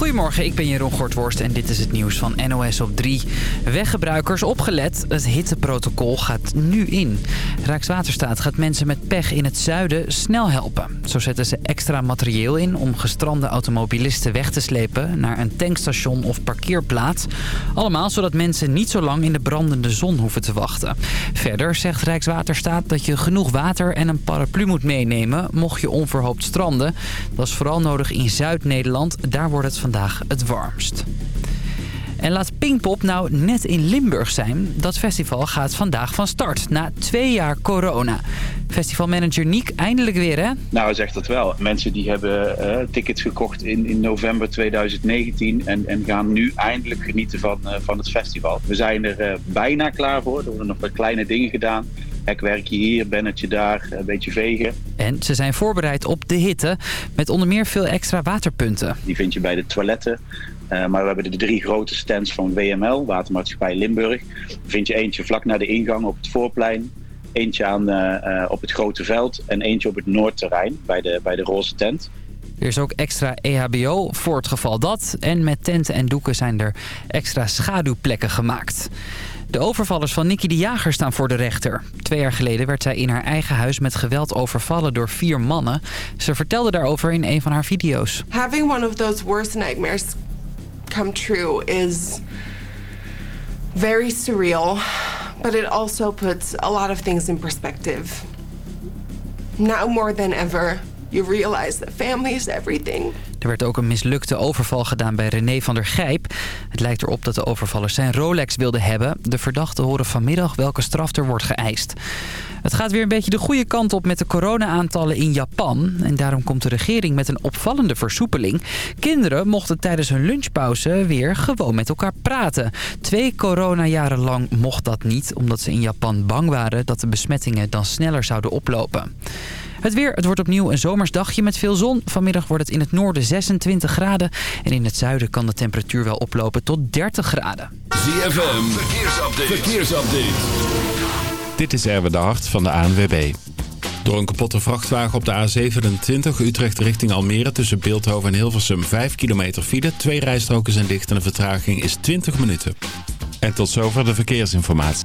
Goedemorgen, ik ben Jeroen Gortworst en dit is het nieuws van NOS op 3. Weggebruikers opgelet, het hitteprotocol gaat nu in. Rijkswaterstaat gaat mensen met pech in het zuiden snel helpen. Zo zetten ze extra materieel in om gestrande automobilisten weg te slepen... naar een tankstation of parkeerplaats. Allemaal zodat mensen niet zo lang in de brandende zon hoeven te wachten. Verder zegt Rijkswaterstaat dat je genoeg water en een paraplu moet meenemen... mocht je onverhoopt stranden. Dat is vooral nodig in Zuid-Nederland. Daar wordt het vandaag het warmst. En laat Pinkpop nou net in Limburg zijn. Dat festival gaat vandaag van start, na twee jaar corona. Festivalmanager Niek, eindelijk weer hè? Nou, zegt dat wel. Mensen die hebben uh, tickets gekocht in, in november 2019 en, en gaan nu eindelijk genieten van, uh, van het festival. We zijn er uh, bijna klaar voor. Er worden nog wat kleine dingen gedaan. Hekwerkje hier, bennetje daar, een beetje vegen. En ze zijn voorbereid op de hitte, met onder meer veel extra waterpunten. Die vind je bij de toiletten. Uh, maar we hebben de drie grote stands van WML, Watermaatschappij Limburg. Daar vind je eentje vlak naar de ingang op het voorplein. Eentje aan, uh, uh, op het grote veld en eentje op het noordterrein bij de, bij de roze tent. Er is ook extra EHBO voor het geval dat. En met tenten en doeken zijn er extra schaduwplekken gemaakt. De overvallers van Nicky de Jager staan voor de rechter. Twee jaar geleden werd zij in haar eigen huis met geweld overvallen door vier mannen. Ze vertelde daarover in een van haar video's. Having one of those worst nightmares come true is very surreal, but it also puts a lot of things in perspective. Now more than ever, is. Er werd ook een mislukte overval gedaan bij René van der Gijp. Het lijkt erop dat de overvallers zijn Rolex wilden hebben. De verdachten horen vanmiddag welke straf er wordt geëist. Het gaat weer een beetje de goede kant op met de corona-aantallen in Japan. En daarom komt de regering met een opvallende versoepeling. Kinderen mochten tijdens hun lunchpauze weer gewoon met elkaar praten. Twee coronajaren lang mocht dat niet, omdat ze in Japan bang waren dat de besmettingen dan sneller zouden oplopen. Het weer, het wordt opnieuw een zomersdagje met veel zon. Vanmiddag wordt het in het noorden 26 graden. En in het zuiden kan de temperatuur wel oplopen tot 30 graden. ZFM, verkeersupdate. verkeersupdate. Dit is Erwin de Hart van de ANWB. Door een kapotte vrachtwagen op de A27 Utrecht richting Almere... tussen Beeldhoven en Hilversum 5 kilometer file. Twee rijstroken zijn dicht en de vertraging is 20 minuten. En tot zover de verkeersinformatie.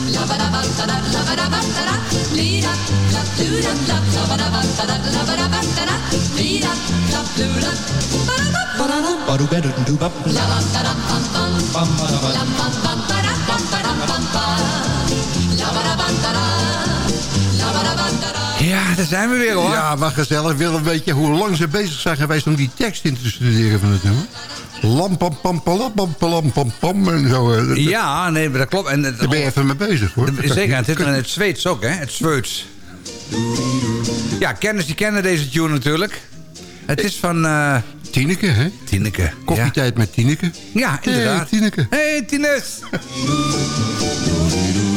Ja, daar zijn we weer hoor. Ja, maar gezellig. Wil een beetje hoe lang ze bezig zijn geweest om die tekst in te studeren van het nummer. Lam pam pam pam pam pam pam pam en zo. Ja, nee, maar dat klopt. En, het- Daar ben je even mee bezig hoor. Zeker, het zit er in het Zweeds ook, hè? Het Zweeds. Ja, kenners die kennen deze tune natuurlijk. Het is van... eh Tineke, hè? Tineke. Koffietijd met Tineke. Ja, inderdaad. Hey, Tineke. Hey, Tines!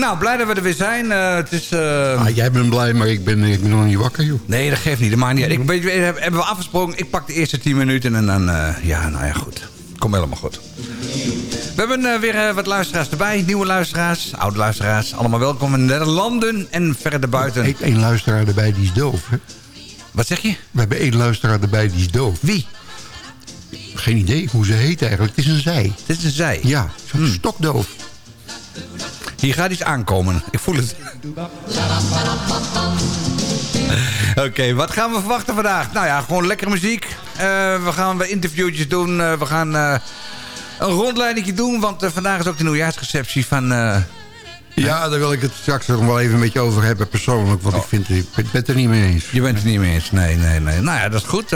nou, blij dat we er weer zijn. Eh, het is... eh, Ah, jij bent blij, maar ik ben, ik ben nog niet wakker, joh. Nee, dat geeft niet. Dat maakt niet. Ik, weet hebben we afgesproken. Ik pak de eerste 10 minuten en dan... eh, ja, nou ja, goed. Komt helemaal goed. We hebben weer wat luisteraars erbij. Nieuwe luisteraars, oude luisteraars. Allemaal welkom in de landen en verder buiten. Er één luisteraar erbij, die is doof, hè? Wat zeg je? We hebben één luisteraar erbij, die is doof. Wie? Geen idee hoe ze heet eigenlijk. Het is een zij. Dit is een zij. Ja, Hmm. stokdoof. Hier gaat iets aankomen. Ik voel het. Oké, wat gaan we verwachten vandaag? Nou ja, gewoon lekkere muziek. Eh, we gaan interviewtjes doen. Eh, we gaan... eh, een rondleidingje doen, want vandaag is ook de nieuwjaarsreceptie van... Ja, daar wil ik het straks nog wel even een beetje over hebben persoonlijk. Want ik, vind, ik ben het er niet mee eens. je bent het niet mee eens. Nee, nee, nee. Nou ja, dat is goed.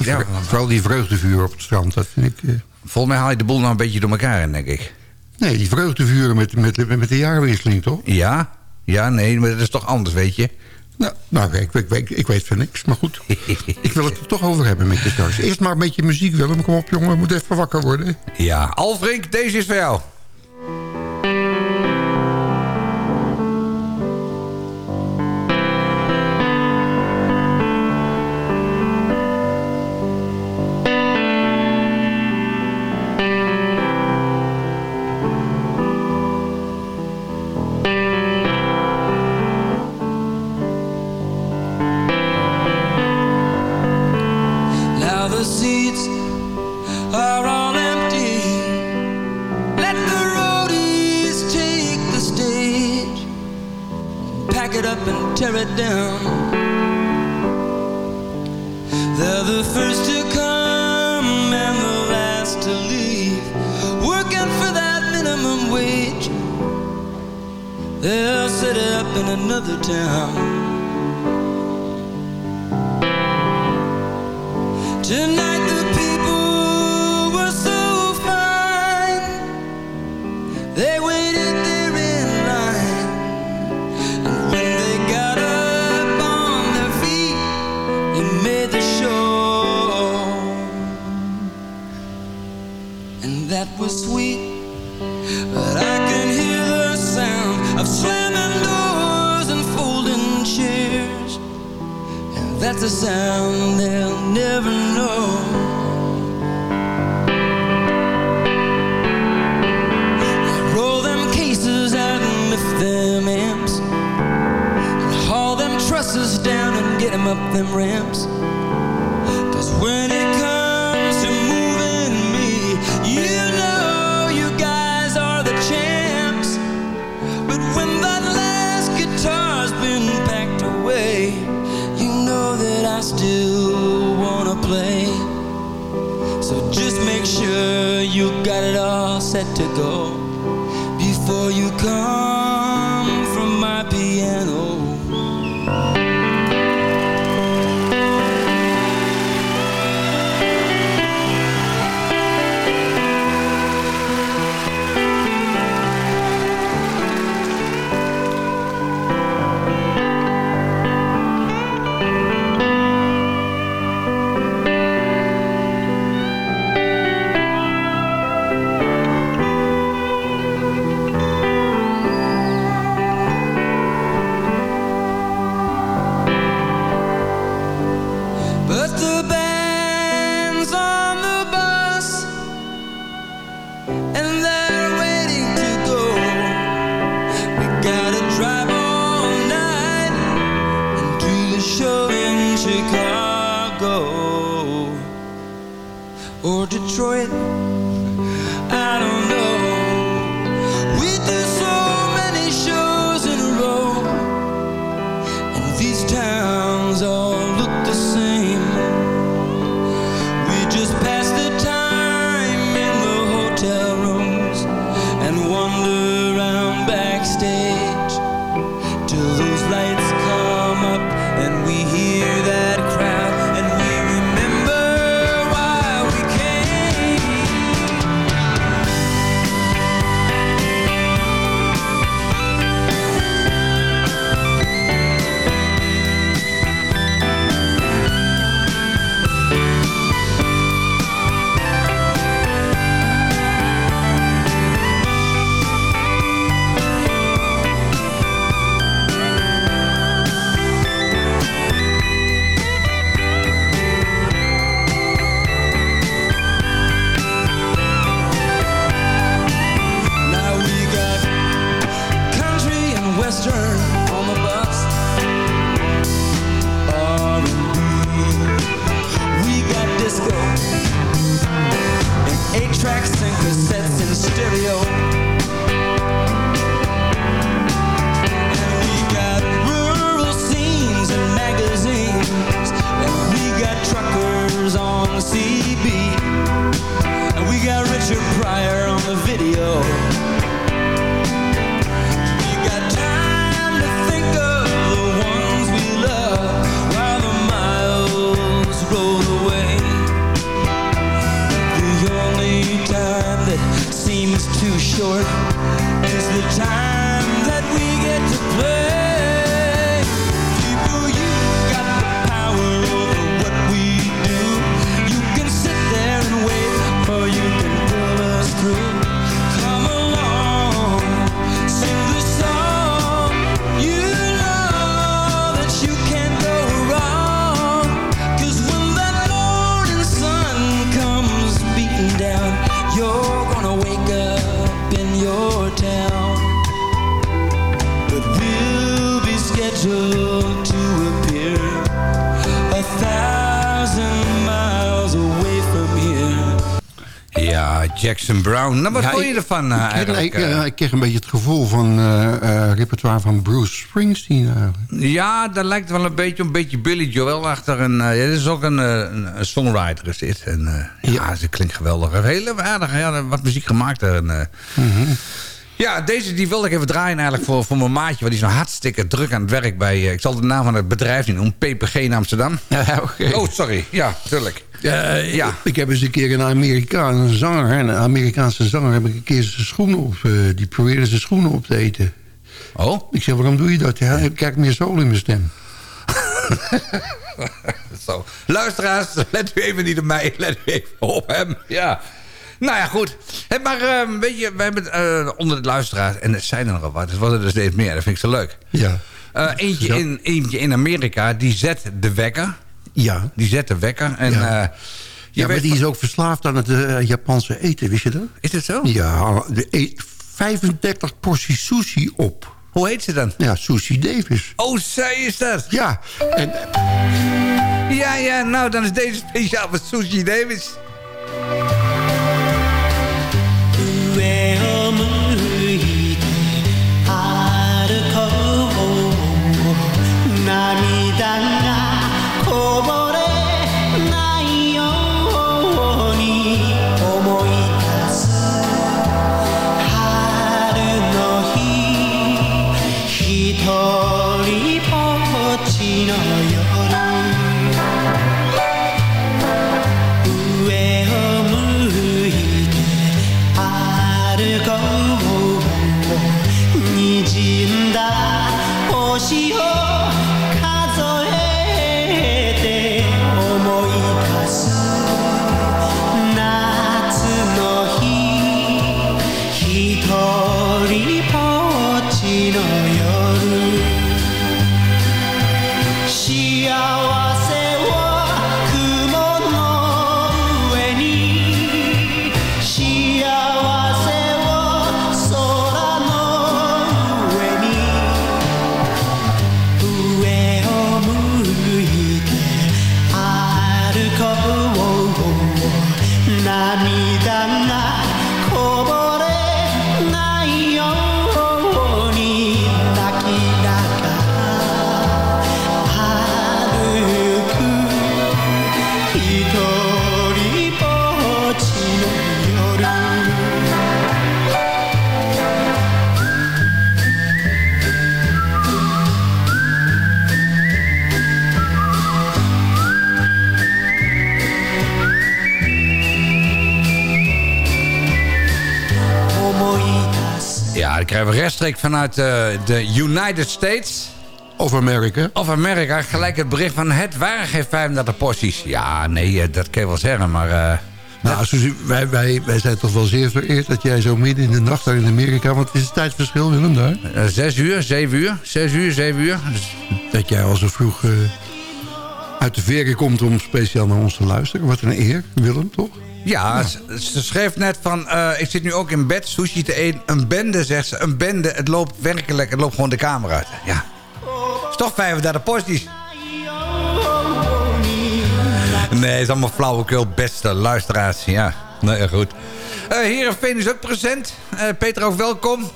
ja, Vooral die vreugdevuur op het strand, dat vind ik... volgens mij haal je de boel nou een beetje door elkaar in, denk ik. Nee, die vreugdevuren met, met, met de jaarwisseling, toch? Ja? Ja, nee, maar dat is toch anders, weet je? Nou, nou ik, ik, ik, ik weet van niks, maar goed. ik wil het er toch over hebben met je straks. Eerst maar een beetje muziek, Willem. Kom op, jongen. We moeten even wakker worden. Ja, Alfrink, deze is voor jou. You got it all set to go. Before you come Brown. Nou, wat Ja, vond je ik- ervan eh, ik, eigenlijk? ik, eh, ik kreeg een beetje het gevoel van eh, eh, repertoire van Bruce Springsteen eigenlijk. Ja, daar lijkt wel een beetje een beetje Billy Joel achter. En, eh, ja, dit is ook een, eh, een, songwriter is dit. En, eh, ja. ze klinkt geweldig. Heel aardig ja, wat muziek gemaakt. En, eh, Ja, deze die wilde ik even draaien eigenlijk voor, voor mijn maatje. Want die is nou hartstikke druk aan het werk bij... eh, ik zal de naam van het bedrijf niet noemen. PPG in Amsterdam. Ja. Oh, sorry. Ja, tuurlijk. Ja. ik, ik heb eens een keer een Amerikaan, een zanger, een Amerikaanse zanger, heb ik een keer zijn schoenen op, eh, die probeerde zijn schoenen op te eten. Oh? Ik zeg, waarom doe je dat? Ja, ik krijg meer zool in mijn stem. Zo. Luisteraars, let u even niet op mij, let u even op hem. Ja. Nou ja, goed. Maar eh, weet je, we hebben eh, onder de luisteraars... en er zijn er nogal wat, het worden er steeds meer. Dat vind ik zo leuk. Ja. Eh, eentje, Ja. in, eentje in Amerika, die zet de wekker. Ja. Die zet de wekker. En, Ja. ja. Ja, maar die is ook verslaafd aan het eh, Japanse eten, wist je dat? Is het zo? Ja, de eet 35 porties sushi op. Hoe heet ze dan? Ja, Sushi Davis. Oh, zij is dat. Ja, en Ja, ja, nou, dan is deze speciaal voor Sushi Davis. 涙が rechtstreeks vanuit eh, de United States of America. of Amerika. Gelijk het bericht van het waren geen 35 porties. Ja, nee, eh, dat kan je wel zeggen, maar... eh, Nou, wij, wij, wij zijn toch wel zeer vereerd dat jij zo midden in de nacht daar in Amerika... want het is het tijdsverschil, Willem, daar. zes uur, zeven uur, zes uur, zeven uur. Dus, Dat jij al zo vroeg uit de veren komt om speciaal naar ons te luisteren. Wat een eer, Willem, toch? Ja, ze, ze schreef net van... eh, ik zit nu ook in bed sushi te eten. Een bende, zegt ze. Een bende, het loopt werkelijk, het loopt gewoon de kamer uit. Ja. is toch 35 porties. Nee, het is allemaal flauwekul, beste luisteraars. Ja, nee, goed. Eh Heerenveen is ook present. Eh Peter, ook welkom.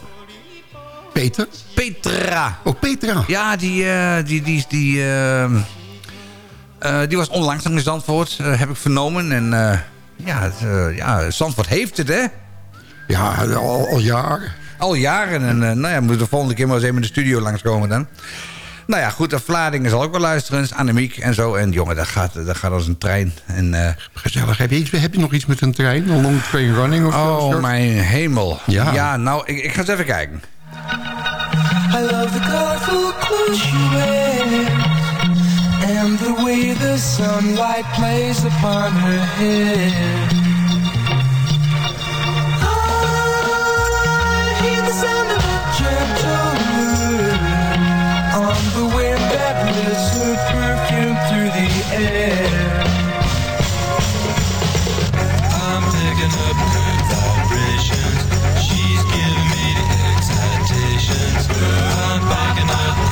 Peter? Petra. Oh, Petra. Ja, die, die, die, die, die was onlangs in Zandvoort, heb ik vernomen. En ja, het, eh, ja, Zandvoort heeft het, hè? Ja, al, al jaren. Al jaren. En eh, nou ja, moeten we de volgende keer maar eens even in de studio langskomen dan. Nou ja, goed, de Vladingen zal ook wel luisteren. Annemiek en zo. En jongen, dat gaat, dat gaat als een trein. En, eh, Gezellig. Heb je, iets, heb je nog iets met een trein? Een long train running of zo? oh, mijn hemel. Ja. ja nou, ik, ik ga eens even kijken. I love the colorful clothes she wears And the way the sunlight plays upon her hair. I hear the sound of gentle On the wind that her perfume through the air. I'm picking up vibrations. She's giving me the excitations I'm picking up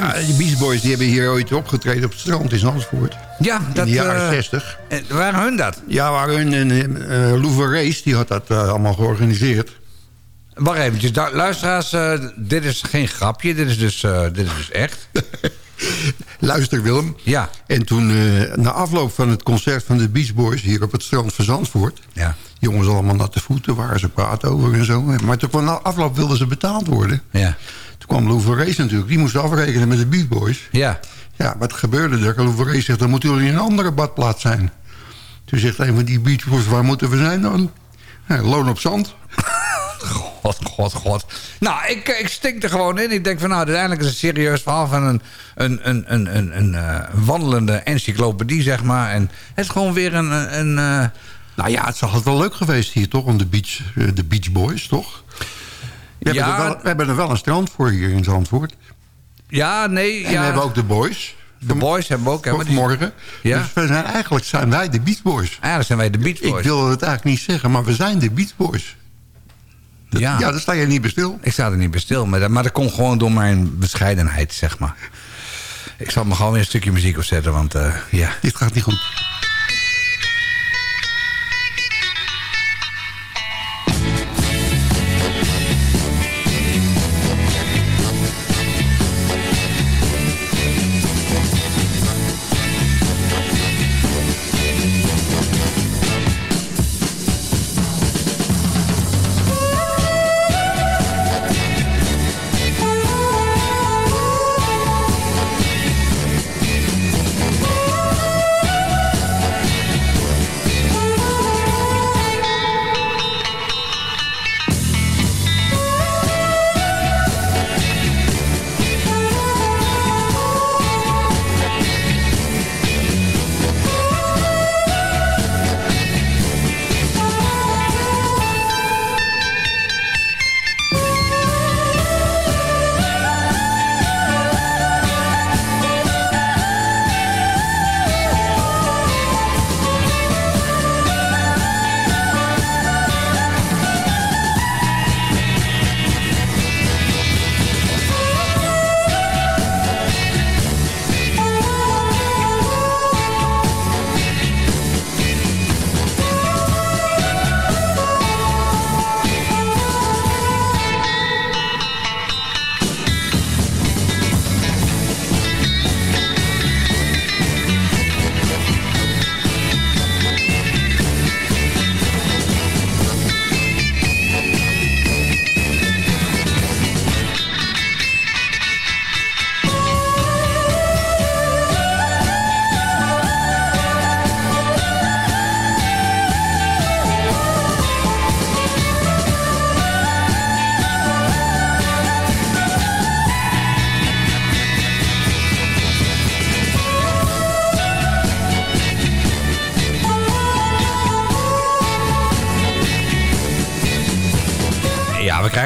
Ja, die Beach Boys die hebben hier ooit opgetreden op het strand in Zandvoort. Ja, In dat... de jaren eh, 60. eh, waren hun dat? Ja, waar hun en uh, Louvre Race, die had dat eh, allemaal georganiseerd. Wacht eventjes, luisteraars, eh, dit is geen grapje, dit is dus, eh, dit is dus echt. Luister Willem. Ja. En toen, eh, na afloop van het concert van de Beach Boys... hier op het strand van Zandvoort... Ja. jongens allemaal natte voeten waar ze praten over en zo. Maar toen na afloop wilden ze betaald worden. Ja. Kwam Race natuurlijk. Die moest afrekenen met de Beach Boys. Ja. Ja, wat gebeurde er? Louvre Race zegt, dan moeten jullie in een andere badplaats zijn. Toen zegt een van die Beach Boys, waar moeten we zijn dan? Loon op zand. God, god, god. Nou, ik, ik stink er gewoon in. Ik denk van, nou, uiteindelijk is het een serieus verhaal van een, een, een, een, een, een eh, wandelende encyclopedie, zeg maar. En het is gewoon weer een... een, eh, Nou ja, het is altijd wel leuk geweest hier, toch? Om de Beach, eh, de beach Boys, toch? We, Ja. hebben er wel, we hebben er wel een strand voor hier in Zandvoort. ja, nee, En ja. we hebben ook de Boys. de boys hebben we ook. Hè, die- morgen. Ja. Dus we zijn, eigenlijk zijn wij de Beach Boys. Dan zijn wij de Beach Ik Boys. wilde het eigenlijk niet zeggen, maar we zijn de Beach Boys. ja. Ja, daar sta je niet bij stil. Ik sta er niet bij stil, maar dat, maar dat komt gewoon door mijn bescheidenheid, zeg maar. Ik zal me gewoon weer een stukje muziek opzetten, want eh, ja. Dit gaat niet goed.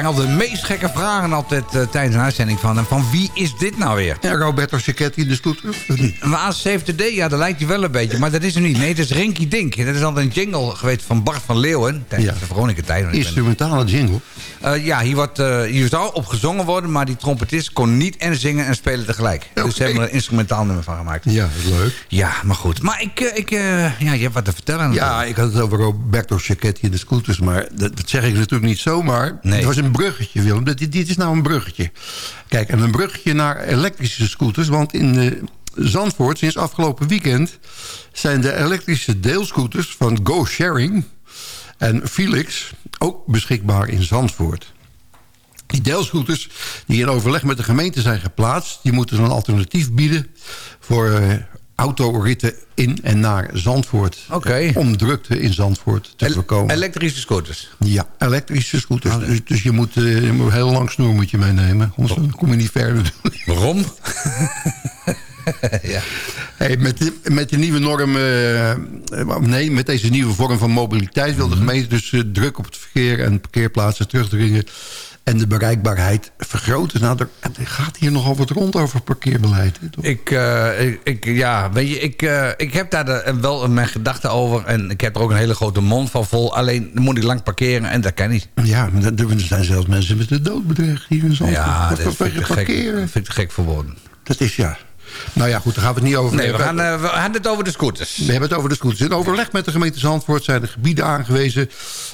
Altijd de meest gekke vragen altijd eh, tijdens een uitzending van... en van wie is dit nou weer? Ja, Roberto Cicchetti in de niet? Een A7D, ja, dat lijkt hij wel een beetje. Maar dat is er niet. Nee, het is Rinky Dink. Dat is altijd een jingle geweest van Bart van Leeuwen. Tijdens Ja. de Veronica-tijd. ben- Instrumentale jingle. Eh, ja, hier, wordt, eh, hier zou op gezongen worden... maar die trompetist kon niet en zingen en spelen tegelijk. Dus ze hebben er een instrumentaal nummer van gemaakt. Ja, dat is leuk. Ja, maar goed. Maar ik, ik ja, je hebt wat te vertellen. Ja, ik had het over Roberto Cicchetti in de scooters. Maar dat, dat zeg ik natuurlijk niet zomaar. Nee. Het was een bruggetje, Willem. Dit, dit is nou een bruggetje. Kijk, en een bruggetje naar elektrische scooters. Want in eh, Zandvoort, sinds afgelopen weekend... zijn de elektrische deelscooters van Go Sharing en Felix... ook beschikbaar in Zandvoort. Die deelscooters die in overleg met de gemeente zijn geplaatst... die moeten een alternatief bieden voor eh, autoritten in en naar Zandvoort. Oké. Om drukte in Zandvoort te El- voorkomen. elektrische scooters. ja, elektrische scooters. Dus, dus je moet eh, je moet een heel lang snoer moet je meenemen. Anders kom je niet ver natuurlijk. Waarom? ja. Hey, met, de, met de nieuwe norm, eh, eh, nee, met deze nieuwe vorm van mobiliteit wil de gemeente dus eh, druk op het verkeer en parkeerplaatsen terugdringen en de bereikbaarheid vergroten. Nou, er, er gaat hier nogal wat rond over parkeerbeleid. hè, toch? Ik, eh, ik, ik- ja, weet je, ik, eh, ik heb daar de- wel mijn gedachten over. En ik heb er ook een hele grote mond van vol. Alleen dan moet ik lang parkeren en dat kan niet. Ja, maar dat- er zijn zelfs mensen met de dood bedreigd hier in Zandvoort. Ja, dat vind ik, gek, vind ik te gek voor woorden. Dat is ja. Nou ja, goed, daar gaan we het niet over Nee, we gaan, eh, we gaan het over de scooters. We hebben het over de scooters. In overleg met de gemeente Zandvoort zijn de gebieden aangewezen...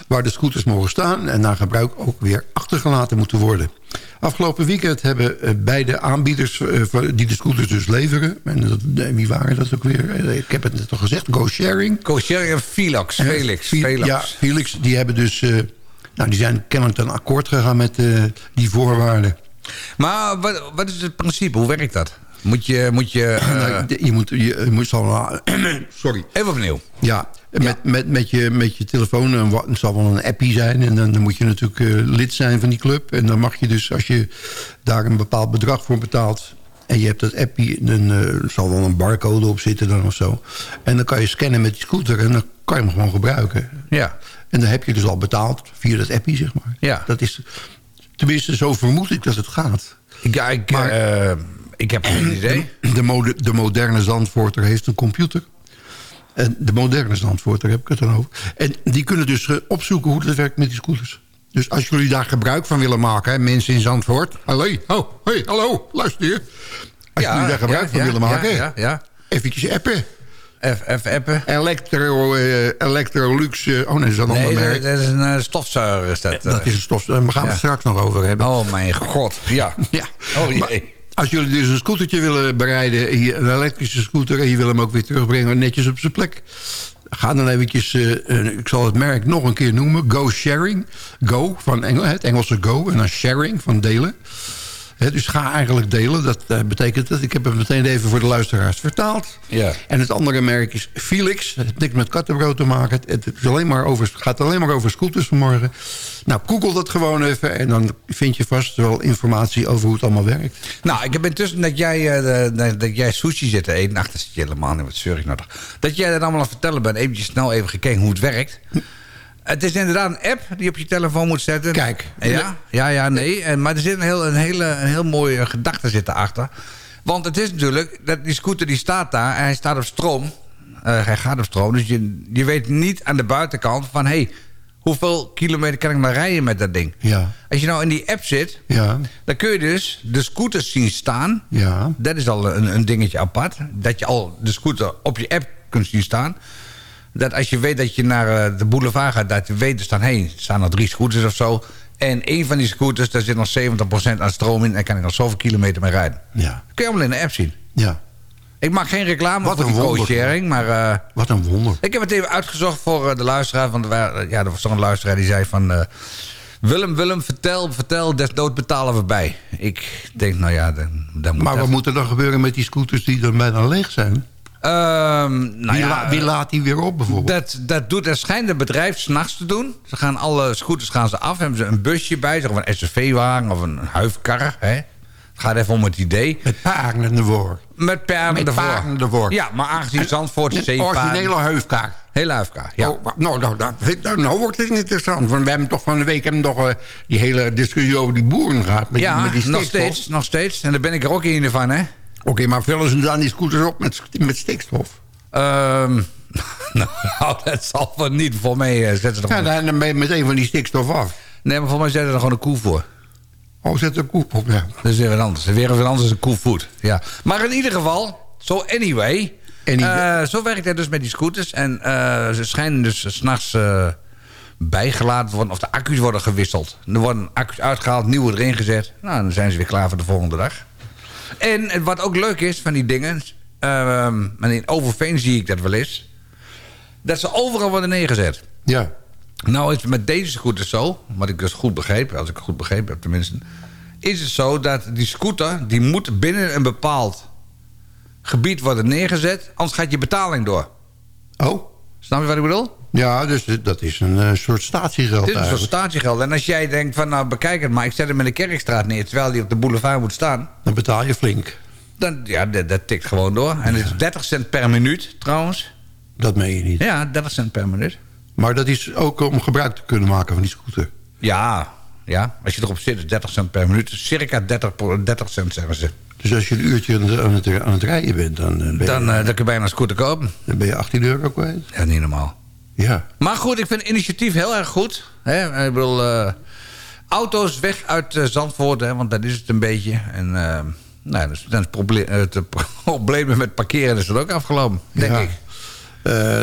waar de scooters mogen staan en na gebruik ook weer achtergelaten moeten worden. Afgelopen weekend hebben eh, beide aanbieders eh, die de scooters dus leveren... en dat, nee, wie waren dat ook weer? Ik heb het net al gezegd, Go Sharing. Coacher en Felix. Felix. Fe- Felix. Ja, Felix, die hebben dus... nou, die zijn kennelijk ten akkoord gegaan met die voorwaarden. Maar wat, wat is het principe? Hoe werkt dat? Moet je... Moet je eh, Nou, de- je moet... Je, je moet zal, sorry. even opnieuw. Ja, met, Met, met, je, met je telefoon. En wat, het zal wel een appie zijn. En dan, dan moet je natuurlijk eh, lid zijn van die club. En dan mag je dus, als je daar een bepaald bedrag voor betaalt... en je hebt dat appie, dan eh, zal wel een barcode op zitten dan of zo. En dan kan je scannen met die scooter en dan kan je hem gewoon gebruiken. Ja. En dan heb je dus al betaald via dat appie, zeg maar. Ja. Dat is, tenminste, zo vermoed ik dat het gaat. Ja, ik, Maar- eh, ik heb geen idee. De, mode, de moderne Zandvoorter heeft een computer. En de moderne Zandvoorter heb ik het dan over. En die kunnen dus eh, opzoeken hoe dat werkt met die scooters. Dus als jullie daar gebruik van willen maken, hè, mensen in Zandvoort. Hallo, oh, hey, hallo, luister hier. Als jullie daar gebruik van willen maken, Ja, eventjes appen. Even appen. Electro, eh, Electrolux, eh, oh nee, dat is een ander Nee, merk. dat is een stofzuiger. Is dat, Dat is een stof, daar gaan we het straks nog over hebben. Oh mijn god, ja. Ja. Oh Maar jee. Als jullie dus een scootertje willen bereiden... een elektrische scooter... en je wil hem ook weer terugbrengen netjes op zijn plek... ga dan eventjes... eh, ik zal het merk nog een keer noemen. Go Sharing. Go, van Engel, het Engelse go. En dan sharing, van delen. Dus ga eigenlijk delen. Dat eh, betekent dat. Ik heb het meteen even voor de luisteraars vertaald. Ja. En het andere merk is Felix. Het heeft niks met kattenbrood te maken. Het, het is alleen maar over, het gaat alleen maar over scooters vanmorgen. Nou, google dat gewoon even. En dan vind je vast wel informatie over hoe het allemaal werkt. Nou, ik heb intussen dat jij, eh, dat jij sushi zit te eten. Ach, dat zit je helemaal niet. Wat zeur ik nou toch? Dat jij dat allemaal aan het vertellen bent. Eventjes snel even gekeken hoe het werkt. Het is inderdaad een app die je op je telefoon moet zetten. Kijk. Ja, ja, ja nee. En, maar er zit een heel, een hele, een heel mooie gedachte zit erachter. Want het is natuurlijk, dat die scooter die staat daar en hij staat op stroom. Eh, hij gaat op stroom, dus je, je weet niet aan de buitenkant van... hé, hey, hoeveel kilometer kan ik nou rijden met dat ding? Ja, Als je nou in die app zit, ja, dan kun je dus de scooters zien staan. ja. Dat is al een, een dingetje apart. Dat je al de scooter op je app kunt zien staan. Dat als je weet dat je naar eh, de boulevard gaat... dat je weet er staan, hey, er staan nog drie scooters of zo. En één van die scooters, daar zit nog 70% aan stroom in... en kan ik nog zoveel kilometer mee rijden. Ja, Dat kun je allemaal in de app zien. ja. Ik maak geen reclame Wat voor een die co-sharing, maar... eh, Wat een wonder. ik heb het even uitgezocht voor eh, de luisteraar. Want er, ja, er was toch een luisteraar die zei van... Willem, Willem, vertel, vertel, desnood betalen we bij. Ik denk, nou ja, dan, dan moet Maar wat moet er dan gebeuren met die scooters die dan bijna leeg zijn? Ehm, nou wie, ja, la- wie laat die weer op bijvoorbeeld? dat, dat doet er schijnt het bedrijf s'nachts te doen. Ze gaan alle scooters gaan ze af. Hebben ze een busje bij zich, of een SUV-wagen of een huifkar. Hè? Het gaat even om het idee. Met paarden ervoor. Met paarden ervoor. paarden ervoor. Ja, maar aangezien Zandvoort Een zeepaarden... originele heufkaart. Hele huifkaart, ja. Oh, nou, nou, nou, nou, nou wordt het interessant. Want we hebben toch van de week hebben toch, eh, die hele discussie over die boeren gehad. Met, ja, met die nog steeds, nog steeds. En daar ben ik er ook een van, hè. Oké, maar vullen ze dan die scooters op met, met stikstof? Ehm nou, dat zal wel niet. Voor mij eh, zetten ze er Ja, dan ben je meteen van die stikstof af. Nee, maar voor mij zetten ze er gewoon een koe voor. Oh, zet een koep op, ja. Dat is weer wat anders. Weer wat anders is een koevoet. Ja. Maar in ieder geval, zo anyway. Anyway. eh, zo werkt het dus met die scooters. En eh, ze schijnen dus s'nachts eh bijgeladen te worden. Of de accu's worden gewisseld. Er worden accu's uitgehaald, nieuwe erin gezet. Nou, dan zijn ze weer klaar voor de volgende dag. En wat ook leuk is van die dingen... ehm, en in Overveen zie ik dat wel eens... dat ze overal worden neergezet. Ja. Nou is het met deze scooter zo, wat ik dus goed begreep, als ik het goed begrepen heb tenminste, is het zo dat die scooter die moet binnen een bepaald gebied worden neergezet, anders gaat je betaling door. Oh? Snap je wat ik bedoel? Ja, dus dat is een eh, soort statiegeld Dit is een soort statiegeld. En als jij denkt van nou bekijk het maar, ik zet hem in de Kerkstraat neer terwijl die op de boulevard moet staan, Dan betaal je flink. dan ja, dat, dat tikt gewoon door. En het is 30 cent per minuut trouwens. Dat meen je niet. Ja, 30 cent per minuut. Maar dat is ook om gebruik te kunnen maken van die scooter. Ja, ja. Als je erop zit is 30 cent per minuut. Circa 30, pro- 30 cent zeggen ze. Dus als je een uurtje aan het, aan het, rijden bent, dan, eh, ben je, Dan, eh, dan kun je bijna een scooter kopen. dan ben je 18 euro kwijt. Ja, niet normaal. Ja. Maar goed, ik vind het initiatief heel erg goed. Hè? Ik bedoel, eh, auto's weg uit eh, Zandvoort, hè, want dat is het een beetje. En eh, nou, dus, dan het problemen met parkeren is er ook afgelopen, denk Ja. ik.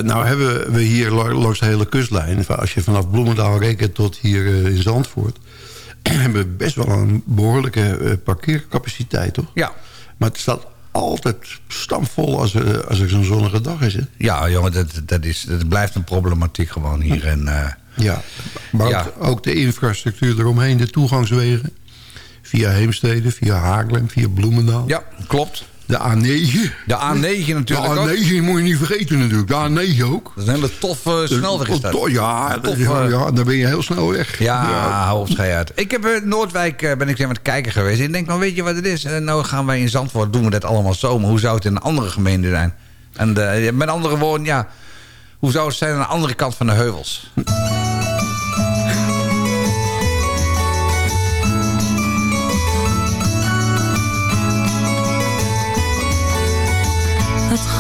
Nou hebben we hier la- langs de hele kustlijn... als je vanaf Bloemendaal rekent tot hier in Zandvoort... hebben we best wel een behoorlijke eh, parkeercapaciteit, toch? Ja. Maar het staat altijd stampvol als, er- als er zo'n zonnige dag is, hè? Ja, jongen, dat, dat, is, dat blijft een problematiek gewoon hier. En, eh, Ja, maar Ja. Ook, ook de infrastructuur eromheen, de toegangswegen... via Heemstede, via Haarlem, via Bloemendaal. ja, klopt. De A9. De A9 natuurlijk. De A9 moet je niet vergeten natuurlijk. De A9 ook. Dat is een hele toffe snelweg is dat. To- Ja, Tof, ja, eh, ja, dan ben je heel snel weg. Ja, hou op schei uit. Ik heb in Noordwijk eh, ben ik even aan het kijken geweest. En ik denk, nou weet je wat het is? En nou gaan wij in Zandvoort, doen we dat allemaal zo. Maar hoe zou het in een andere gemeente zijn? En eh, met andere woorden, ja... Hoe zou het zijn aan de andere kant van de heuvels?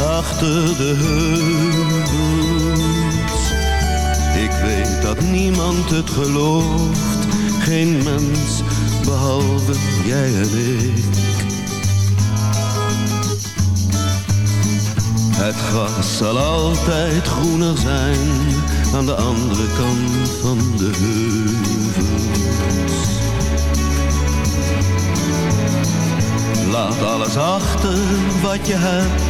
achter de heuvels. Ik weet dat niemand het gelooft, geen mens, behalve jij en ik. Het gras zal altijd groener zijn aan de andere kant van de heuvels. Laat alles achter wat je hebt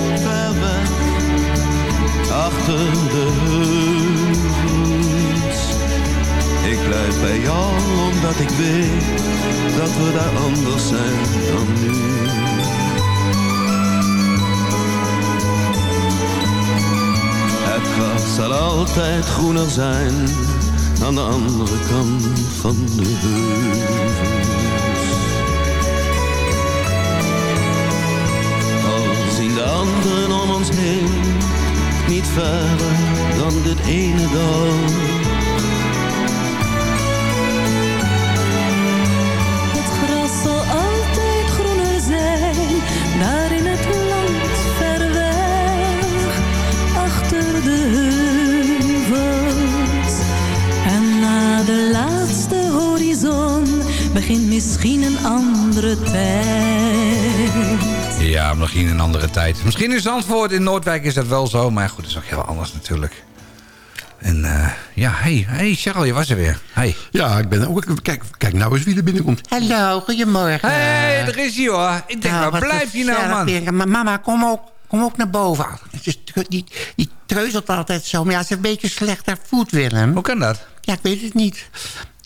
achter de heuvels. Ik blijf bij jou, omdat ik weet, dat we daar anders zijn dan nu. zal altijd groener zijn aan de andere kant van de heuvels. Al zien de anderen om ons heen niet verder dan dit ene dal. Het gras zal altijd groener zijn, daar in het land ver weg, achter de heuvels. En na de laatste horizon begint misschien een andere tijd. Ja, misschien een andere tijd. Misschien in Zandvoort, in Noordwijk is dat wel zo. Maar goed, dat is ook heel anders natuurlijk. En eh, ja, hey, hey Charles, je was er weer. Hey. Ja, ik ben ook... Kijk, kijk nou eens wie er binnenkomt. Hallo, goedemorgen. hey, daar is hij hoor. Ik denk, waar wat blijf je nou man? weer. Maar mama, kom ook, kom ook naar boven. Het is, die, die treuzelt altijd zo. Maar ja, ze heeft een beetje slechter voet, Willem. Hoe kan dat? Ja, ik weet het niet.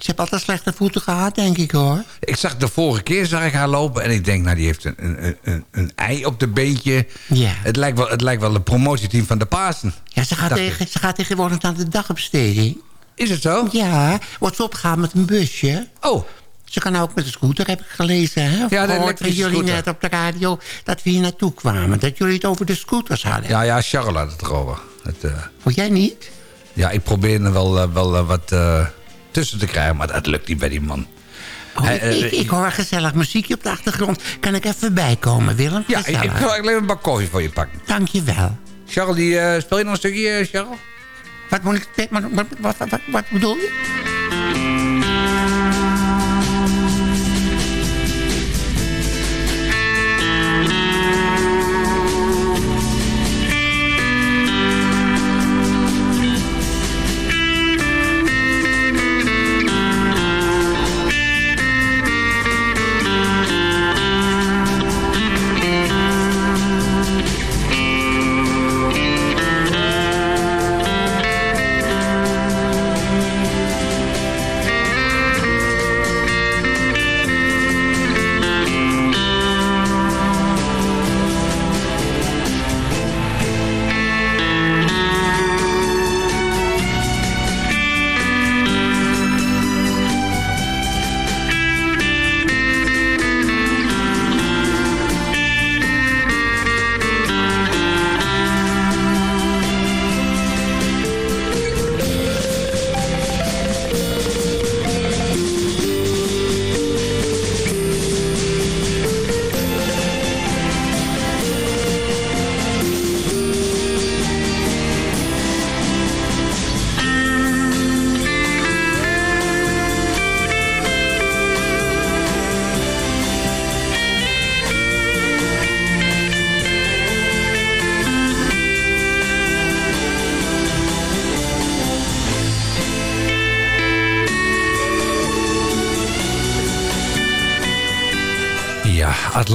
Ze heeft altijd slechte voeten gehad, denk ik hoor. Ik zag de vorige keer zag ik haar lopen en ik denk, nou die heeft een, een, een, een ei op de beentje. Ja. Het lijkt wel, het lijkt wel een promotieteam van de Pasen. Ja, ze gaat, tegen, ze gaat tegenwoordig naar de dagopsteding. Is het zo? Ja, wordt ze opgehaald met een busje. Oh. Ze kan ook met de scooter, heb ik gelezen. Hè? de Gehoord van jullie scooter. net op de radio dat we hier naartoe kwamen. Dat jullie het over de scooters hadden. Ja, ja, Charles had het erover. Het, eh, Vond jij niet? ja, ik probeer er wel, eh, wel eh, wat tussen te krijgen, maar dat lukt niet bij die man. Oh, ik, eh, ik, ik hoor gezellig muziekje op de achtergrond. Kan ik even bijkomen, Willem? Ja, ik, wil even een bak koffie voor je pakken. Dank je wel. Charles, die, eh, speel je nog een stukje, Charles? Wat moet ik... Wat, wat, wat, wat bedoel je?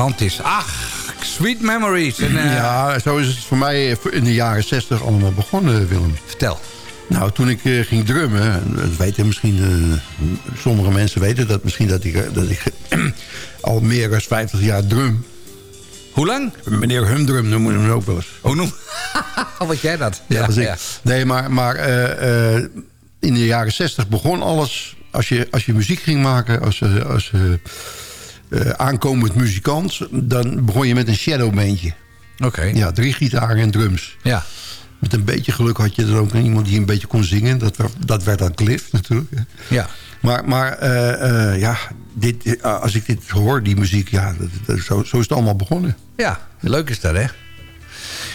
Atlantis. Ach, sweet memories. En, eh, Ja, zo is het voor mij in de jaren 60 allemaal begonnen, Willem. Vertel. Nou, toen ik eh, ging drummen, en dat weten misschien, eh, sommige mensen weten dat misschien dat ik, dat ik al meer dan 50 jaar drum. Hoe lang? Meneer Humdrum noemen we hem ook wel eens. Hoe noem... Hoe was jij dat? Ja, dat is ik. Nee, maar, maar in de jaren 60 begon alles... als je, als je muziek ging maken, als, als eh, aankomend muzikant... dan begon je met een shadowbandje. Oké. Ja, drie gitaren en drums. Ja. Met een beetje geluk had je dan ook iemand die een beetje kon zingen. Dat, werd- dat werd dan Cliff natuurlijk. Ja. Maar, maar eh, eh, ja, dit, als ik dit hoor, die muziek... Ja, dat, dat- zo, zo is het allemaal begonnen. Ja, leuk is dat, hè?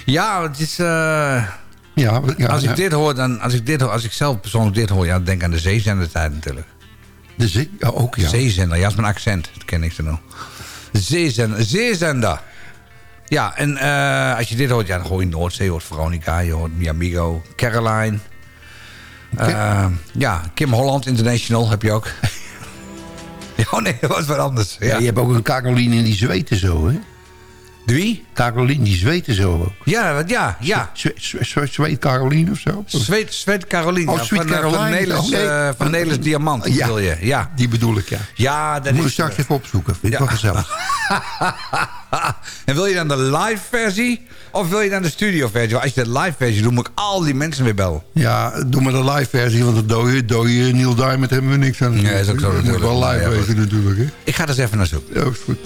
Ja, het is... Ja, ja, als ik ja. dit hoor, dan... Als ik, dit, hoor- als ik zelf persoonlijk dit hoor, ja, denk aan de zeezendertijd natuurlijk. De zee, ja, ook ja. Zeezender, ja, is mijn accent. Dat ken ik zo nog. Zeezender, zeezender. Ja, en eh, als je dit hoort, ja, dan hoor je Noordzee, je hoort Veronica, je hoort Mi Amigo, Caroline. Eh, ja, Kim Holland International heb je ook. oh nee, dat was wat anders. Ja, Ja. je hebt ook een Caroline die zweten zo, hè? Wie? Caroline die zweten zo ook. Ja, ja, ja. Zwe- zwe- zwe- Zweet Caroline of zo? Zweet, Zweet Caroline. Oh, ja, Sweet van, eh, Van Caroline. Nelis, Oh, nee. eh, van Nelis Diamant, Ja. wil je. Ja, Die bedoel ik, ja. ja dat moet ik straks even opzoeken. Vind ik wel gezellig. en wil je dan de live versie? Of wil je dan de studio versie? Als je de live versie doet, moet ik al die mensen weer bellen. Ja, doe maar de live versie, want de dode, dode Neil Diamond hebben we niks aan. Ja, is ook zo Het moet natuurlijk. wel live wezen natuurlijk. Hè? Ik ga er eens even naar zoeken. Ja, is goed.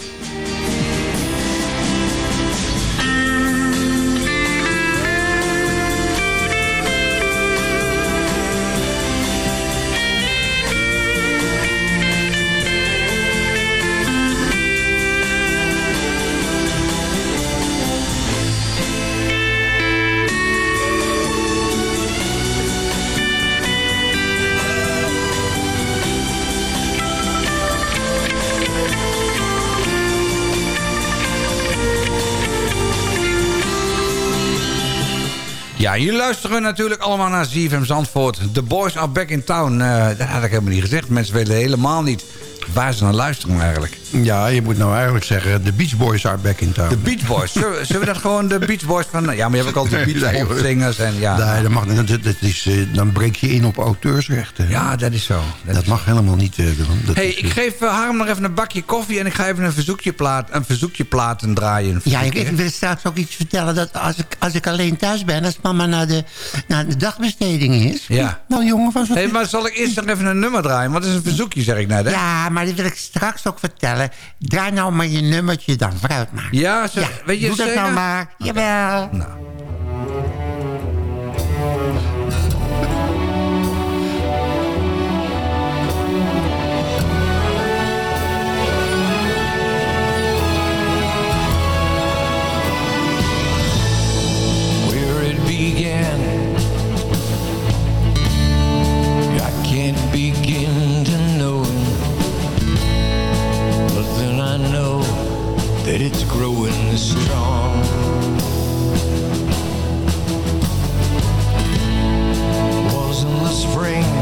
Ja, jullie luisteren natuurlijk allemaal naar ZFM Zandvoort. The boys are back in town. Eh, dat had ik helemaal niet gezegd. Mensen weten helemaal niet waar ze naar luisteren eigenlijk. Ja, je moet nou eigenlijk zeggen... de Beach Boys are back in town. De Beach Boys. Zullen, we- zullen we dat gewoon de Beach Boys van... Ja, maar je hebt ook altijd de Beach Boys zingers en ja. Nee, dat mag niet. Dat, dat is, eh, dan breek je in op auteursrechten. Ja, dat is zo. Dat, mag helemaal niet. eh, doen. dat hey, is, ik geef eh, Harm nog even een bakje koffie... en ik ga even een verzoekje, plaat, een verzoekje platen draaien. Ja, ik, ik wil straks ook iets vertellen. Dat als ik, als ik alleen thuis ben, als mama naar de, naar de dagbesteding is. Ja. Nou, jongen, van zo'n... Hey, maar zal ik eerst nog even een nummer draaien? Want het is een verzoekje, zeg ik net, hè? Ja, maar dat wil ik straks ook vertellen. Draai nou maar je nummertje dan, vooruit maar. Ja, ze, weet je Doe dat zeker? nou maar. Jawel. where that it's growing strong. Was in the spring,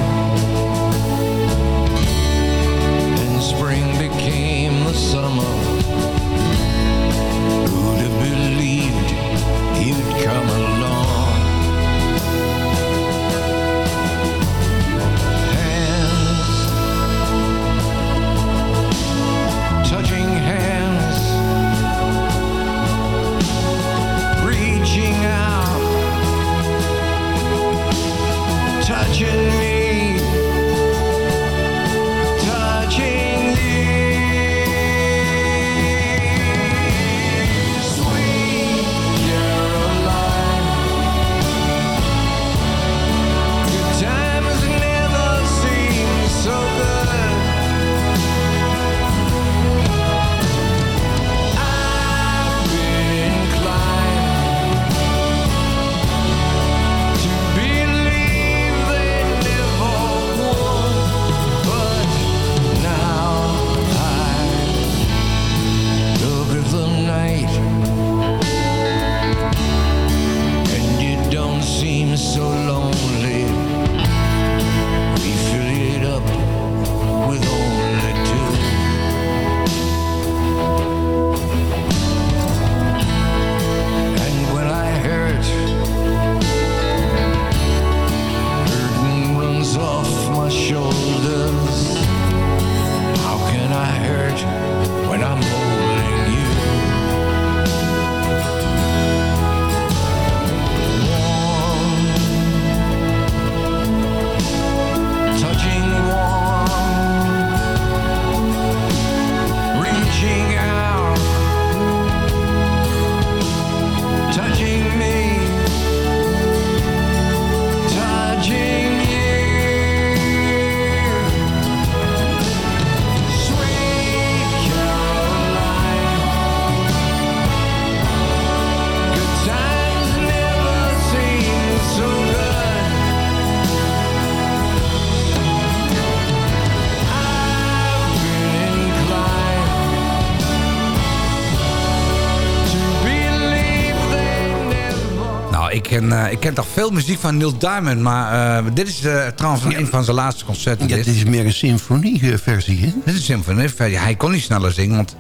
ik ken, eh, ik ken toch veel muziek van Neil Diamond, maar eh, dit is eh, trouwens van een van zijn laatste concerten. ja, dit is meer een symfonieversie, hè? Dit is een symfonie. Hij kon niet sneller zingen, want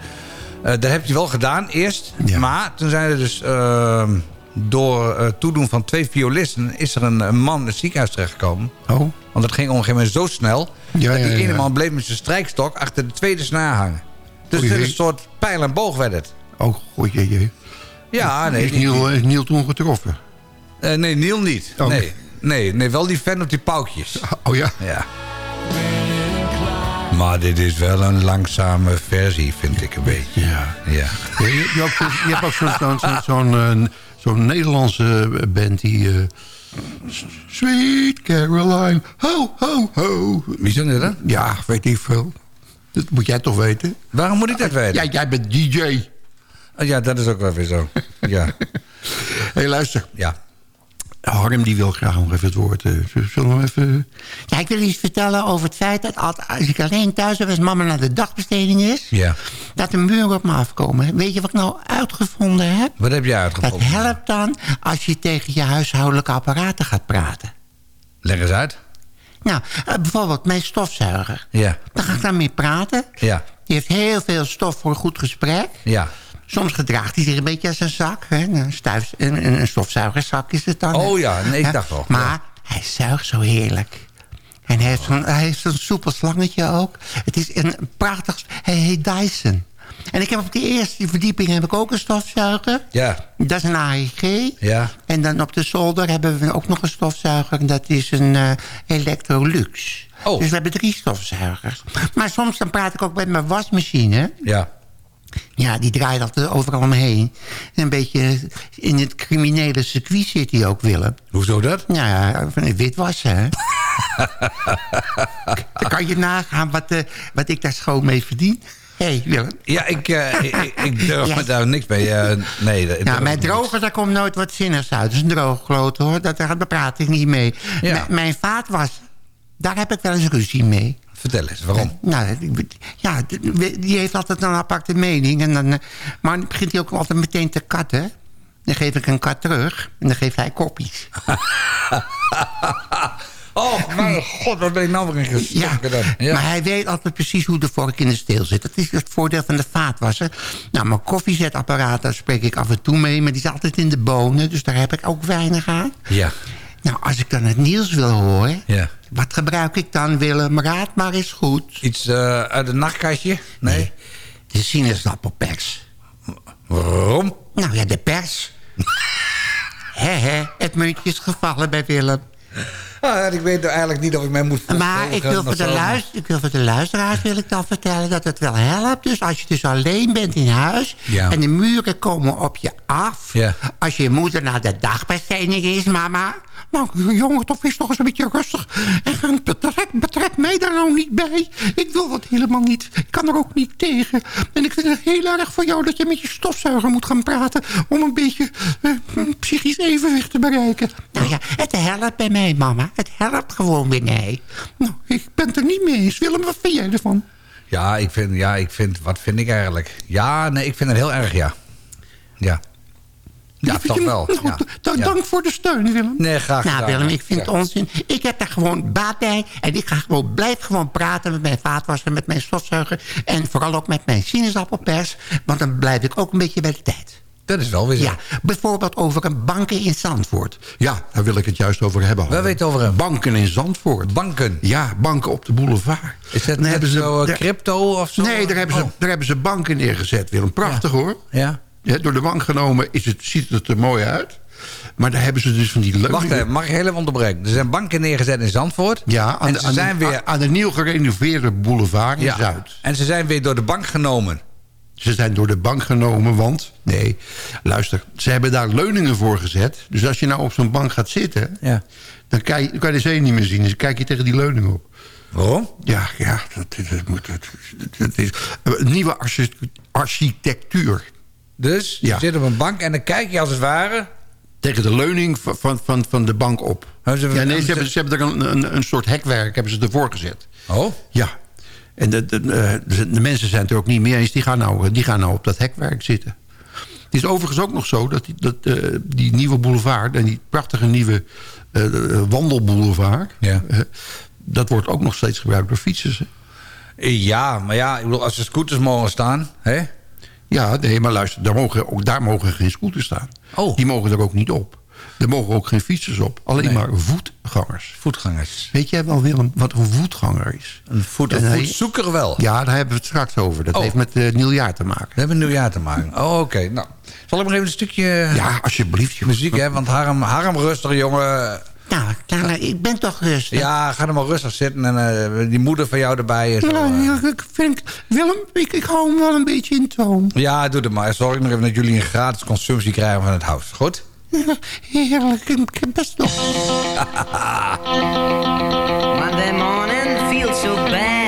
dat heeft hij wel gedaan eerst. Maar toen zijn er dus eh, door eh, toedoen van twee violisten... is er een, een man in het ziekenhuis terechtgekomen. Oh. Want dat ging op een gegeven moment zo snel... Ja, dat die ja, ja. ene man bleef met zijn strijkstok achter de tweede snaar hangen. Dus dit is een soort pijl en boog werd het. Oh, god jee, jee. Ja, nee. Is Niel toen getroffen? Eh, nee, Niel niet. Oh. Nee. Nee, nee, wel die fan op die paukjes. Oh ja? Ja. Maar dit is wel een langzame versie, vind ik een beetje. Ja. Ja. Ja, je, je, hebt ook zo'n- zo'n, eh, zo'n Nederlandse band die... eh, Sweet Caroline, ho, ho, ho. Wie zijn dit dan? Ja, weet ik veel. Dat moet jij toch weten? Waarom moet ik dat weten? Ja, jij bent DJ. Oh, ja, dat is ook wel weer zo. Ja. Hé, hey, luister. Ja. Harm die wil graag nog even het woord. eh, Zullen we even... Ja, ik wil iets vertellen over het feit dat als ik alleen thuis ben... als mama naar de dagbesteding is... Ja. dat de muren op me afkomen. Weet je wat ik nou uitgevonden heb? Wat heb Dat uitgevonden? helpt dan als je tegen je huishoudelijke apparaten gaat praten. Leg eens uit. Nou, eh, bijvoorbeeld mijn stofzuiger. Ja. Daar ga ik dan mee praten. Ja. Die heeft heel veel stof voor een goed gesprek. Ja. Soms gedraagt hij zich een beetje als een zak. Hè? Een, stuif, een, een stofzuigerzak is het dan. Oh ja, nee, ik dacht al. Maar hij zuigt zo heerlijk. En hij heeft zo'n soepel slangetje ook. Het is een prachtig... Hij heet Dyson. En ik heb op die eerste verdieping heb ik ook een stofzuiger. Ja. Dat is een AEG. Ja. En dan op de zolder hebben we ook nog een stofzuiger. En dat is een eh, Electrolux. Oh. Dus we hebben drie stofzuigers. Maar soms dan praat ik ook met mijn wasmachine. Ja. Ja, die draait altijd overal omheen. Een beetje in het criminele circuit zit hij ook, Willem. Hoezo dat? Ja, witwassen, hè? Dan kan je nagaan wat, eh, wat ik daar schoon mee verdien. Hé, hey, Willem. Ja, ik, eh, ik, durf Ja. me daar niks mee. eh, nee, dat- Ja, durf mijn droger, daar komt nooit wat zinnigs uit. Dat is een droogkloot, hoor. Dat, daar praat ik niet mee. Ja. Mijn vaatwas, daar heb ik wel eens ruzie mee. Vertel eens, waarom? Nou, die- ja, die heeft altijd een aparte mening. En dan, eh, maar dan begint hij ook altijd meteen te katten. Dan geef ik een kat terug en dan geeft hij koppies. Oh, mijn god, wat ben ik nou weer in Ja, gestoken? Ja. maar hij weet altijd precies hoe de vork in de steel zit. Dat is het voordeel van de vaatwasser. Nou, mijn koffiezetapparaat, daar spreek ik af en toe mee... maar die is altijd in de bonen, dus daar heb ik ook weinig aan. Ja. Nou, als ik dan het nieuws wil horen... Ja. Wat gebruik ik dan, Willem? Raad maar eens goed. Iets eh, uit een nachtkastje? Nee. De sinaasappelpers. Waarom? Nou ja, de pers. He, he, het muntje is gevallen bij Willem. Ah, ik weet eigenlijk niet of ik mij moet Maar ik wil, voor de luister, ik wil voor de luisteraars wil ik dan vertellen dat het wel helpt. Dus als je dus alleen bent in huis Ja. en de muren komen op je af. Ja. Als je moeder naar de dagbesteding is, mama. Nou, jongen, toch is toch eens een beetje rustig. En betrek, betrek mij daar nou niet bij. Ik wil dat helemaal niet. Ik kan er ook niet tegen. En ik vind het heel erg voor jou dat je met je stofzuiger moet gaan praten... om een beetje eh, psychisch evenwicht te bereiken. Nou ja, het helpt bij mij, mama. Het helpt gewoon bij mij. Nou, ik ben het er niet mee eens. Willem, wat vind jij ervan? Ja, ik vind, ja, ik vind, wat vind ik eigenlijk? Ja, nee, ik vind het heel erg, ja. Ja. Ja, toch wel. Nou, Ja. Dank voor de steun, Willem. Nee, graag Nou, gedaan. Willem, ik vind het onzin. Ik heb daar gewoon baat bij. En ik ga gewoon, blijf gewoon praten met mijn vaatwasser, met mijn stofzuiger. En vooral ook met mijn sinaasappelpers. Want dan blijf ik ook een beetje bij de tijd. Dat is wel weer. Ja, bijvoorbeeld over een banken in Zandvoort. Ja, daar wil ik het juist over hebben. Je het over hem? Banken in Zandvoort. Banken. Ja, banken op de boulevard. Is dat net hebben ze- zo eh, daar- crypto of zo? Nee, daar hebben, ze, Oh. daar hebben ze banken neergezet, Willem. Prachtig hoor. Ja. Ja, door de bank genomen is het, ziet het er mooi uit. Maar daar hebben ze dus van die leuke... Wacht even, mag ik heel even onderbreken? Er zijn banken neergezet in Zandvoort. Ja, aan, en de, ze aan, zijn de, weer... aan de nieuw gerenoveerde boulevard in ja, Zuid. En ze zijn weer door de bank genomen. Ze zijn door de bank genomen, want... Nee, luister, ze hebben daar leuningen voor gezet. Dus als je nou op zo'n bank gaat zitten... Ja. Dan, kan je, dan kan je de zee niet meer zien. Dus kijk je tegen die leuning op. Waarom? Ja, ja, dat, dat, moet, dat, dat is een nieuwe archi- architectuur. Dus je Ja. zit op een bank en dan kijk je als het ware... Tegen de leuning van, van, van, de bank op. Hebben ze- ja, nee, ze- hebben, ze hebben er een, een, een soort hekwerk hebben ze ervoor gezet. Oh, Ja. En de, de, eh, de, de mensen zijn het er ook niet mee eens. Die gaan nou, die gaan nou op dat hekwerk zitten. Het is overigens ook nog zo dat die, dat, eh, die nieuwe boulevard... en die prachtige nieuwe eh, eh, wandelboulevard... Ja. eh, dat wordt ook nog steeds gebruikt door fietsers. hè. ja, maar ja, ik bedoel, als er scooters mogen staan... Hè? Ja, nee, maar luister, daar mogen, ook daar mogen geen scooters staan. Oh. Die mogen er ook niet op. Er mogen ook geen fietsers op. Alleen Nee. maar voetgangers. Voetgangers. Weet jij wel, Willem, wat een voetganger is? Een, voet, een En hij- voetzoeker wel. Ja, daar hebben we het straks over. Dat Oh. heeft met uh, nieuwjaar te maken. We hebben een nieuwjaar te maken. Oh, oké. Nou, zal ik maar even een stukje Ja, alsjeblieft. joh. muziek, hè? Want Harm, Harm rustig, jongen. Nou, ik ben toch rustig. Ja, ga er maar rustig zitten en eh, die moeder van jou erbij. En zo, Ja, eh. ja, ik vind, Willem, ik, ik hou hem wel een beetje in toon. Ja, doe het maar. Zorg nog even dat jullie een gratis consumptie krijgen van het huis. Goed? Heerlijk, ik heb best nog. Monday morning feels so bad.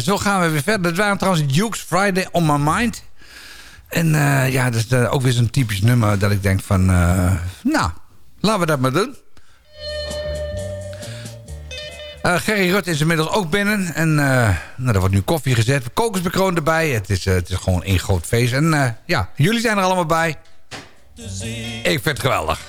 Zo gaan we weer verder. Dat waren trouwens Duke's Friday on My Mind. En eh, ja, dat is eh, ook weer zo'n typisch nummer dat ik denk van... eh, nou, laten we dat maar doen. Eh, Gerry Rutte is inmiddels ook binnen. En eh, nou, er wordt nu koffie gezet. Kokosbekroon erbij. Het is, eh, het is gewoon één groot feest. En eh, ja, jullie zijn er allemaal bij. Ik vind het geweldig.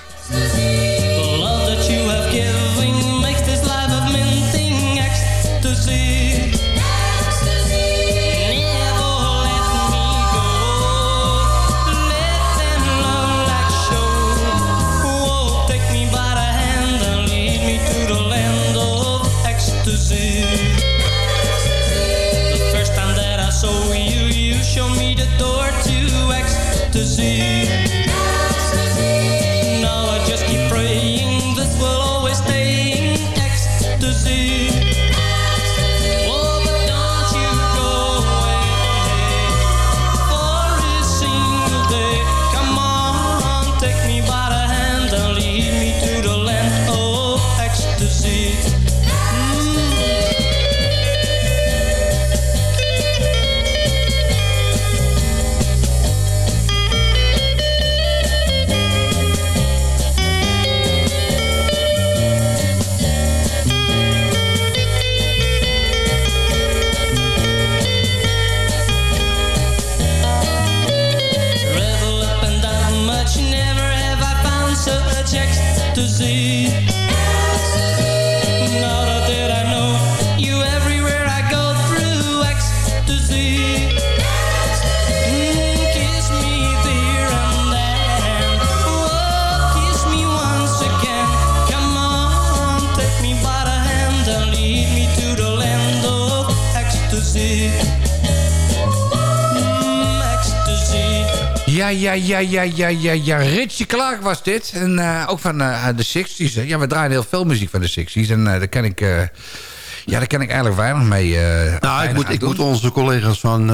Ja, ja, ja, ja, ja. Richie Clark was dit. En eh, ook van eh, de 60s. hè. Ja, we draaien heel veel muziek van de 60s. En eh, daar ken ik... ja, daar ken ik eigenlijk weinig mee. Nou, ik moet, ik moet onze collega's van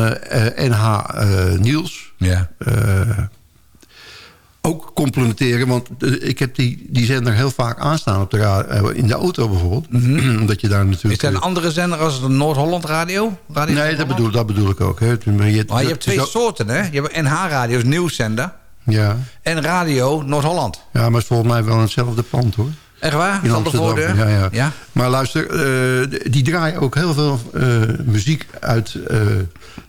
NH Niels Ja. Eh, complimenteren. Want eh, ik heb die, die zender heel vaak aanstaan op de eh, in de auto bijvoorbeeld. Omdat je daar natuurlijk... Is dat een andere zender als de Noord-Holland Radio? Radio nee, dat bedoel, dat bedoel ik ook. Hè. Maar je, Maar je hebt twee soorten, hè? Je hebt NH-radio, nieuwszender. Ja. En radio Noord-Holland. ja, maar het is volgens mij wel hetzelfde pand hoor. Echt waar? In Amsterdam. Ja, ja. Ja? Maar luister, eh, die draaien ook heel veel eh, muziek uit eh,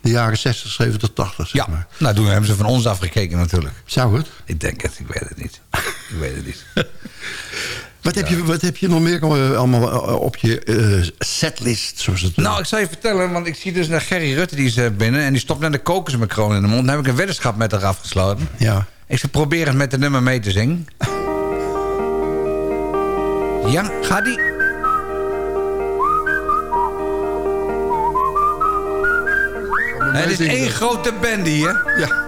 de jaren 60, 70, 80. Zeg Ja. maar. Nou, toen hebben ze van ons afgekeken natuurlijk. Zou het? Ik denk het, ik weet het niet. ik weet het niet. Wat, heb je, wat heb je nog meer eh, allemaal eh, op je eh, setlist? Zoals het Nou, ik zal je vertellen, want ik zie dus naar Gerry Rutte, die is eh, binnen... en die stopt net de kokosmacroon in de mond. Dan heb ik een weddenschap met haar afgesloten. ja. Ik zal proberen met de nummer mee te zingen. Ja, gaat die? Het is één grote band hier. Ja,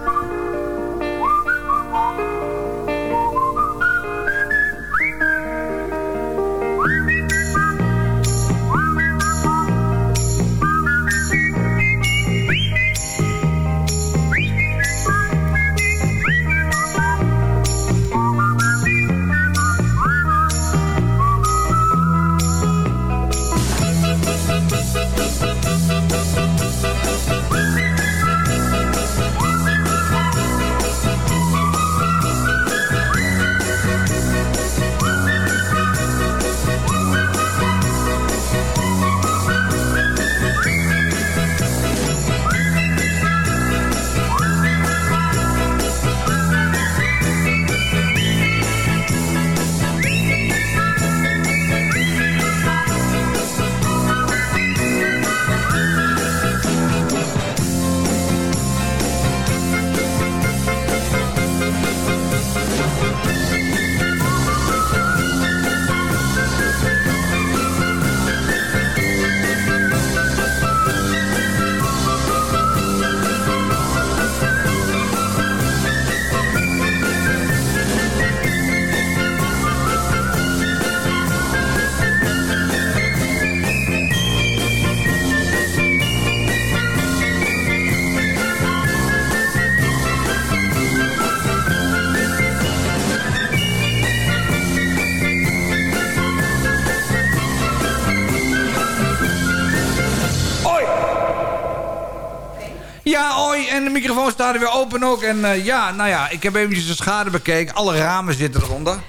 microfoon staat er weer open ook. En eh, ja, nou ja, ik heb eventjes de schade bekeken. Alle ramen zitten eronder.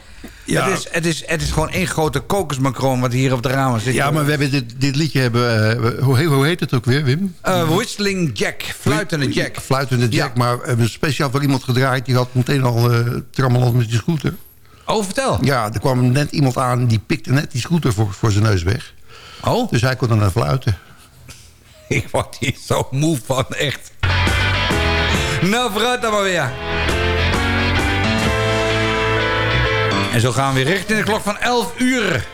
Ja. Het, is, het, is, het is gewoon één grote kokosmacroon wat hier op de ramen zit. ja, maar we hebben dit, dit liedje hebben... eh, hoe, hoe heet het ook weer, Wim? Eh, whistling Jack, fluitende Jack. Fluitende Jack, maar we hebben speciaal voor iemand gedraaid... die had meteen al uh, trammeland met die scooter. Oh, vertel. Ja, er kwam net iemand aan... die pikte net die scooter voor, voor zijn neus weg. Oh? Dus hij kon er naar fluiten. Ik word hier zo moe van, echt. Nou, vooruit dan maar weer. En zo gaan we weer richting de klok van 11 uur.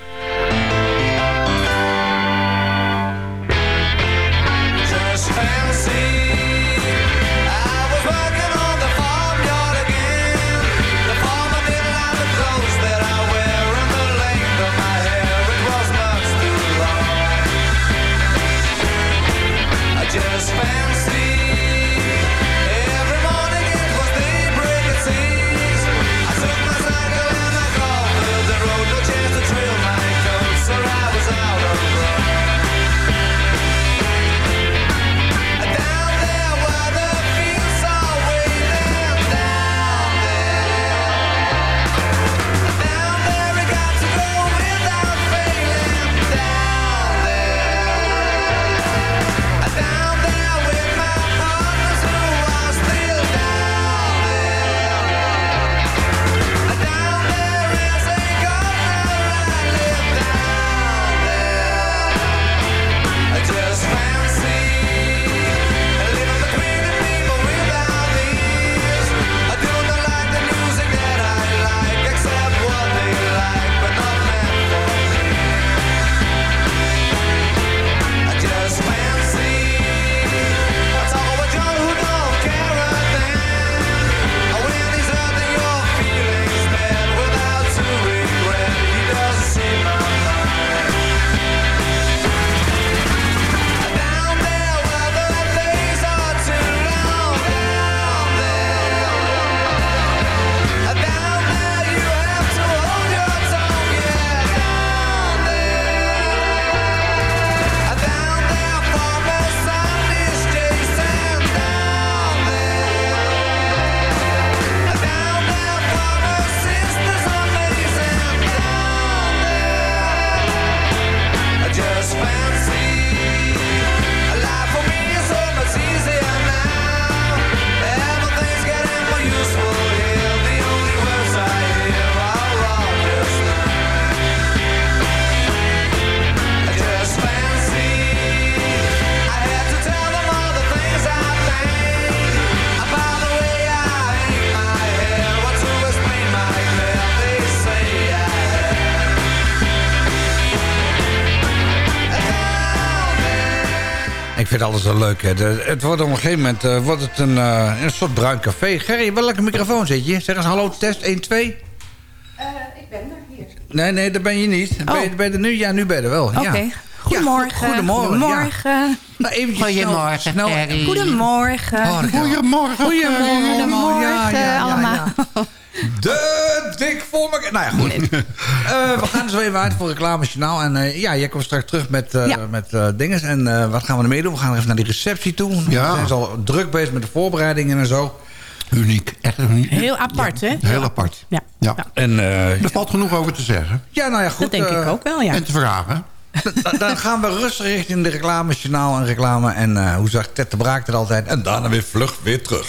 Vind het altijd zo leuk. Hè. De- het wordt op een gegeven moment eh, wordt het een, eh, een soort bruin café. Gerry, welke microfoon zit je? Zeg eens hallo, test 1, 2. ik ben er hier. Nee, nee, daar ben je niet. Ben, je, ben je er nu? Ja, nu ben je er wel. Oké. Ja. Goedemorgen. Ja, goedemorgen. Goedemorgen. Nou, eventjes snel- Goedemorgen, snel, Gerry. Goedemorgen. Oh, wel. Goedemorgen. Goedemorgen. Goedemorgen Ja, ja, ja, allemaal. De dik voor me. Nou ja, goed. Eh, we gaan zo even uit voor reclamejournaal. En eh, ja, jij komt straks terug met, eh Ja. met eh dinges. En eh, wat gaan we ermee doen? We gaan even naar die receptie toe. Ja. We zijn al druk bezig met de voorbereidingen en zo. Uniek. Echt uniek. Heel apart, hè? Heel apart. Ja. Ja. En eh, Er valt genoeg over te zeggen. ja, nou ja, goed. Dat denk ik ook wel, ja. En te vragen. Dan- gaan we rustig richting de reclamejournaal en reclame. En eh, hoe zag Ted de Braak er altijd? En daarna weer vlug weer terug.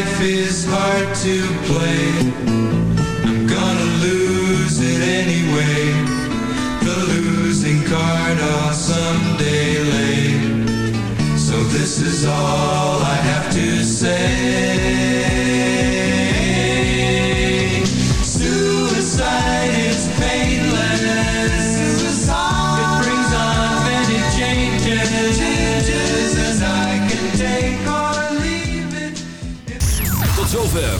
Life is hard to play. I'm gonna lose it anyway. The losing card I'll someday lay. So this is all